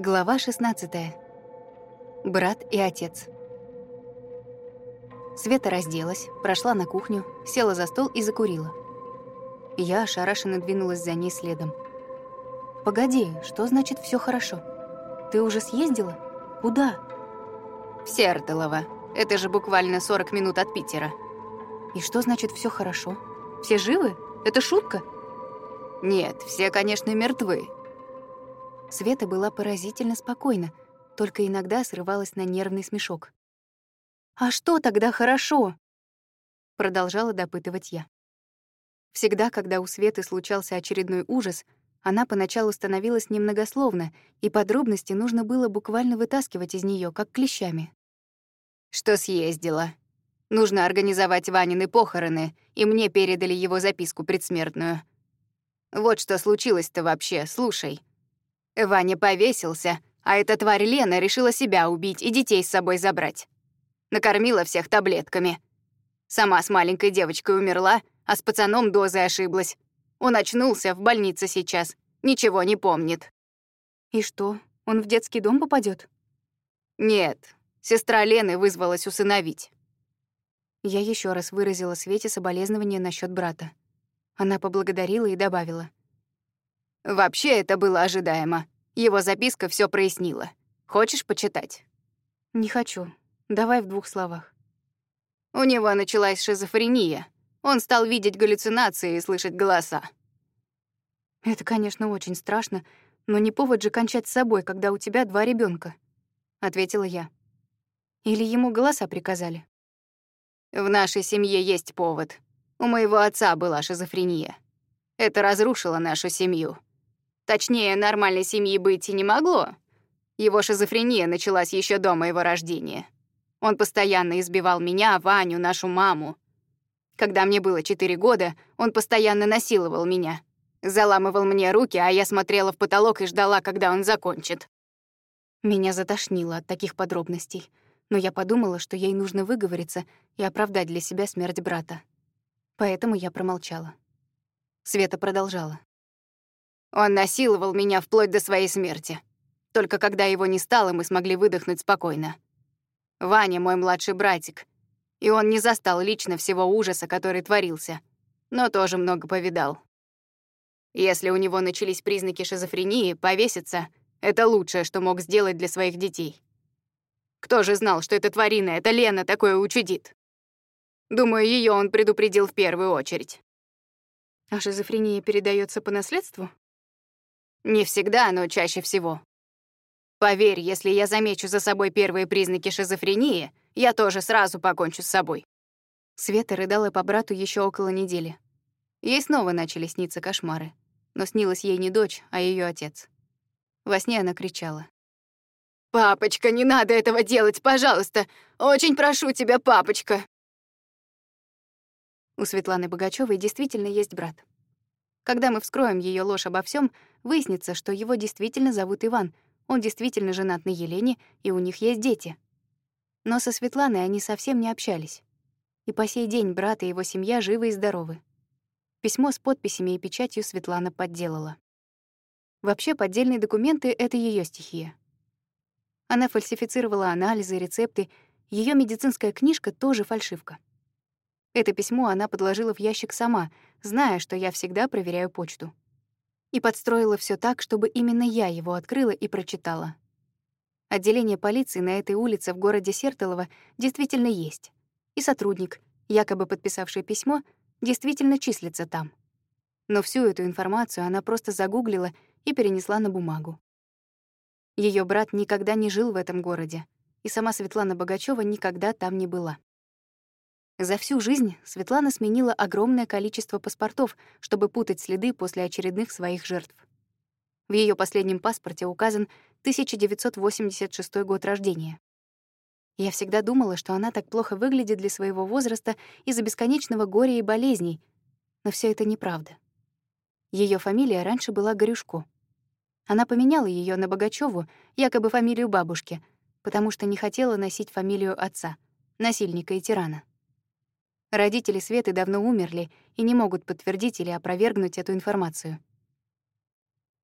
Глава 16. Брат и отец. Света разделась, прошла на кухню, села за стол и закурила. Я ошарашенно двинулась за ней следом. «Погоди, что значит все хорошо? Ты уже съездила? Куда?» «В Сертолово. Это же буквально 40 минут от Питера». «И что значит все хорошо? Все живы? Это шутка?» «Нет, все, конечно, мертвы. Света была поразительно спокойна, только иногда срывалась на нервный смешок. «А что тогда хорошо?» Продолжала допытывать я. Всегда, когда у Светы случался очередной ужас, она поначалу становилась немногословна, и подробности нужно было буквально вытаскивать из нее, как клещами. «Что съездила? Нужно организовать Ванины похороны, и мне передали его записку предсмертную. Вот что случилось-то вообще, слушай. Ваня повесился, а эта тварь Лена решила себя убить и детей с собой забрать. Накормила всех таблетками. Сама с маленькой девочкой умерла, а с пацаном дозой ошиблась. Он очнулся в больнице сейчас, ничего не помнит. И что, он в детский дом попадет? Нет, сестра Лены вызвалась усыновить. Я еще раз выразила Свете соболезнования насчет брата. Она поблагодарила и добавила. Вообще это было ожидаемо. Его записка все прояснила. Хочешь почитать? Не хочу. Давай в двух словах. У него началась шизофрения. Он стал видеть галлюцинации и слышать голоса. Это, конечно, очень страшно, но не повод же кончать с собой, когда у тебя два ребенка, ответила я. Или ему голоса приказали? В нашей семье есть повод. У моего отца была шизофрения. Это разрушило нашу семью. Точнее, нормальной семьи быть и не могло. Его шизофрения началась еще до моего рождения. Он постоянно избивал меня, Ваню, нашу маму. Когда мне было четыре года, он постоянно насиловал меня. Заламывал мне руки, а я смотрела в потолок и ждала, когда он закончит. Меня затошнило от таких подробностей, но я подумала, что ей нужно выговориться и оправдать для себя смерть брата. Поэтому я промолчала. Света продолжала. Он насиловал меня вплоть до своей смерти. Только когда его не стало, мы смогли выдохнуть спокойно. Ваня — мой младший братик, и он не застал лично всего ужаса, который творился, но тоже много повидал. Если у него начались признаки шизофрении, повеситься — это лучшее, что мог сделать для своих детей. Кто же знал, что эта тварина, эта Лена такое учудит? Думаю, ее он предупредил в первую очередь. А шизофрения передается по наследству? Не всегда, но чаще всего. Поверь, если я замечу за собой первые признаки шизофрении, я тоже сразу покончу с собой. Света рыдала по брату еще около недели. Ей снова начали сниться кошмары, но снилась ей не дочь, а ее отец. Во сне она кричала. «Папочка, не надо этого делать, пожалуйста! Очень прошу тебя, папочка!» У Светланы Богачевой действительно есть брат. Когда мы вскроем ее ложь обо всем, выяснится, что его действительно зовут Иван, он действительно женат на Елене, и у них есть дети. Но со Светланой они совсем не общались. И по сей день брат и его семья живы и здоровы. Письмо с подписями и печатью Светлана подделала. Вообще, поддельные документы — это ее стихия. Она фальсифицировала анализы, рецепты, ее медицинская книжка тоже фальшивка. Это письмо она подложила в ящик сама, зная, что я всегда проверяю почту. И подстроила все так, чтобы именно я его открыла и прочитала. Отделение полиции на этой улице в городе Сертолово действительно есть. И сотрудник, якобы подписавший письмо, действительно числится там. Но всю эту информацию она просто загуглила и перенесла на бумагу. Ее брат никогда не жил в этом городе, и сама Светлана Богачева никогда там не была. За всю жизнь Светлана сменила огромное количество паспортов, чтобы путать следы после очередных своих жертв. В ее последнем паспорте указан 1986 год рождения. Я всегда думала, что она так плохо выглядит для своего возраста из-за бесконечного горя и болезней, но все это неправда. Ее фамилия раньше была Горюшко. Она поменяла ее на Богачеву, якобы фамилию бабушки, потому что не хотела носить фамилию отца, насильника и тирана. Родители Светы давно умерли и не могут подтвердить или опровергнуть эту информацию.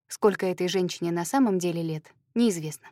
Сколько этой женщине на самом деле лет, неизвестно.